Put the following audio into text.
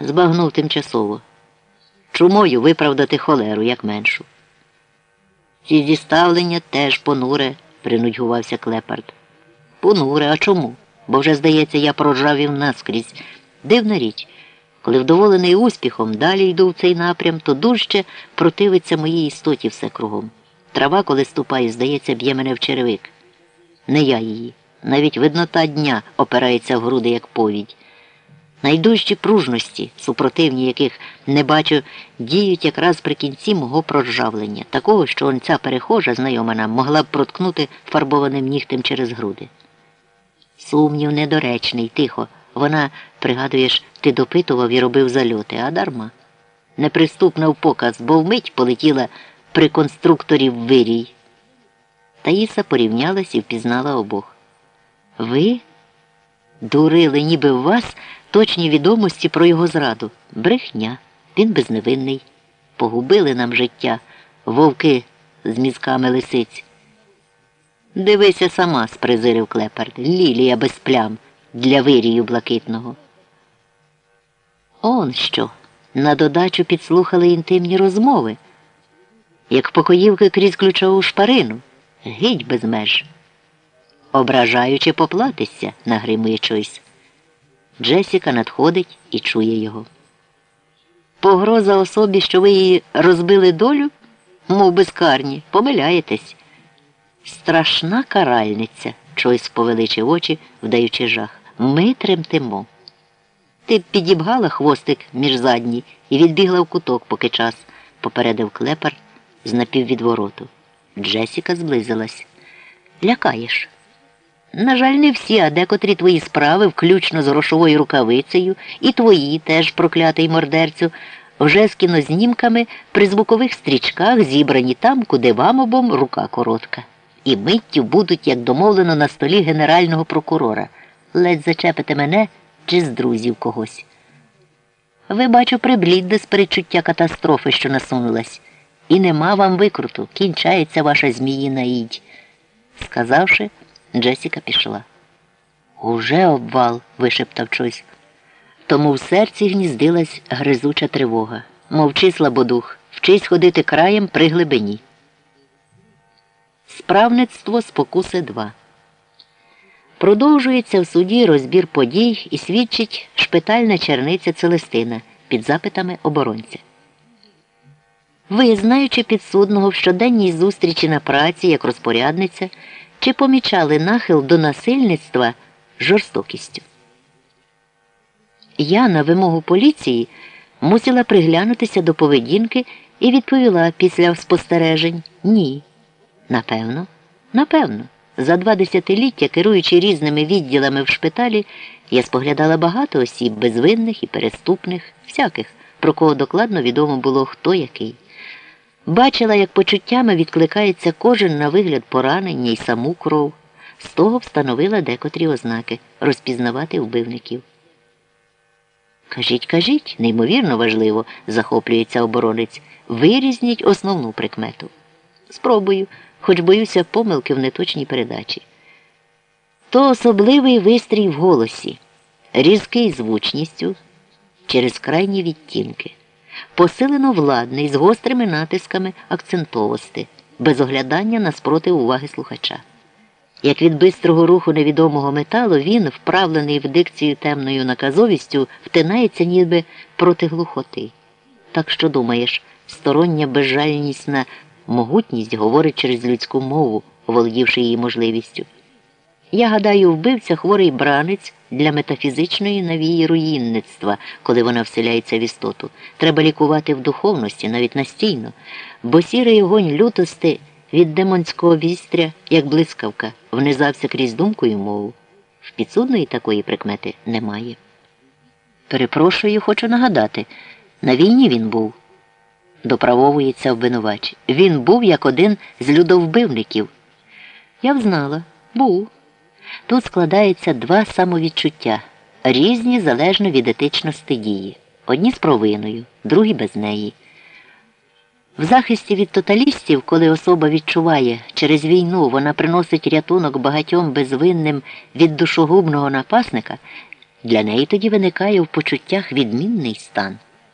Збагнув тимчасово. Чумою виправдати холеру, як меншу. Ці зіставлення теж понуре, принудьгувався Клепард. Понуре, а чому? Бо вже, здається, я проржавів наскрізь. Дивна річ, коли вдоволений успіхом далі йду в цей напрям, то дужче противиться моїй істоті все кругом. Трава, коли ступає, здається, б'є мене в черевик. Не я її. Навіть виднота дня опирається в груди, як повідь. Найдужчі пружності, супротивні яких не бачу, діють якраз при кінці мого проржавлення, такого, що он ця перехожа, знайома нам, могла б проткнути фарбованим нігтем через груди. Сумнів недоречний, тихо. Вона, пригадуєш, ти допитував і робив зальоти, а дарма. Неприступна в показ, бо вмить полетіла при конструкторі в вирій. Таїса порівнялась і впізнала обох. Ви дурили, ніби в вас точні відомості про його зраду. Брехня, він безневинний. Погубили нам життя, вовки з мізками лисиць. Дивися сама, спризирив клепард. Лілія без плям для вирію блакитного. Он що? На додачу підслухали інтимні розмови, як покоївки крізь ключову шпарину, гідь без меж. Ображаючи поплатися, нагримує. Джесіка надходить і чує його. Погроза особі, що ви її розбили долю, мов безкарні, помиляєтесь. Страшна каральниця, Чойс повеличив очі, вдаючи жах. Ми тремтимо. Ти підібгала хвостик між задні і відбігла в куток, поки час, попередив клепар з напіввідвороту. Джесіка зблизилась. Лякаєш. На жаль, не всі, а декотрі твої справи, включно з грошовою рукавицею, і твої теж, проклятий мордерцю, вже з кінознімками при звукових стрічках зібрані там, куди вам обом рука коротка. І миттю будуть, як домовлено, на столі генерального прокурора. Ледь зачепите мене чи з друзів когось. Ви, бачу, приблідде з перечуття катастрофи, що насунулась, і нема вам викруту, кінчається ваша зміїна ідь. Сказавши, Джесіка пішла. Уже обвал, вишептав Чойс. Тому в серці гніздилась гризуча тривога. Мовчи, слабодух, вчись ходити краєм при глибині. Справництво спокуси 2 Продовжується в суді розбір подій і свідчить шпитальна черниця Целестина під запитами оборонця. Ви, знаючи підсудного в щоденній зустрічі на праці як розпорядниця, чи помічали нахил до насильництва жорстокістю? Я на вимогу поліції мусила приглянутися до поведінки і відповіла після спостережень ні. Напевно, напевно. За два десятиліття, керуючи різними відділами в шпиталі, я споглядала багато осіб, безвинних і переступних, всяких, про кого докладно відомо було хто який. Бачила, як почуттями відкликається кожен на вигляд поранення і саму кров. З того встановила декотрі ознаки розпізнавати вбивників. Кажіть, кажіть, неймовірно важливо, захоплюється оборонець. Вирізніть основну прикмету. Спробую, хоч боюся помилки в неточній передачі. То особливий вистрій в голосі, різкий звучністю через крайні відтінки, посилено владний з гострими натисками акцентовості, без оглядання на спротив уваги слухача. Як від бистрого руху невідомого металу, він, вправлений в дикцію темною наказовістю, втинається ніби проти глухоти. Так що думаєш, стороння безжальнісна могутність говорить через людську мову, володівши її можливістю. Я гадаю, вбивця хворий бранець для метафізичної навії руїнництва, коли вона вселяється в істоту. Треба лікувати в духовності, навіть настійно, бо сірий огонь лютости від демонського вістря, як блискавка, внизався крізь думку і мову. В підсудної такої прикмети немає. Перепрошую, хочу нагадати на війні він був. Доправовується обвинувач. Він був як один з людовбивників. Я б знала, був. Тут складається два самовідчуття, різні залежно від етичності дії. Одні з провиною, другі без неї. В захисті від тоталістів, коли особа відчуває, через війну вона приносить рятунок багатьом безвинним від душогубного напасника, Для неї тоді виникає в почуттях відмінний стан.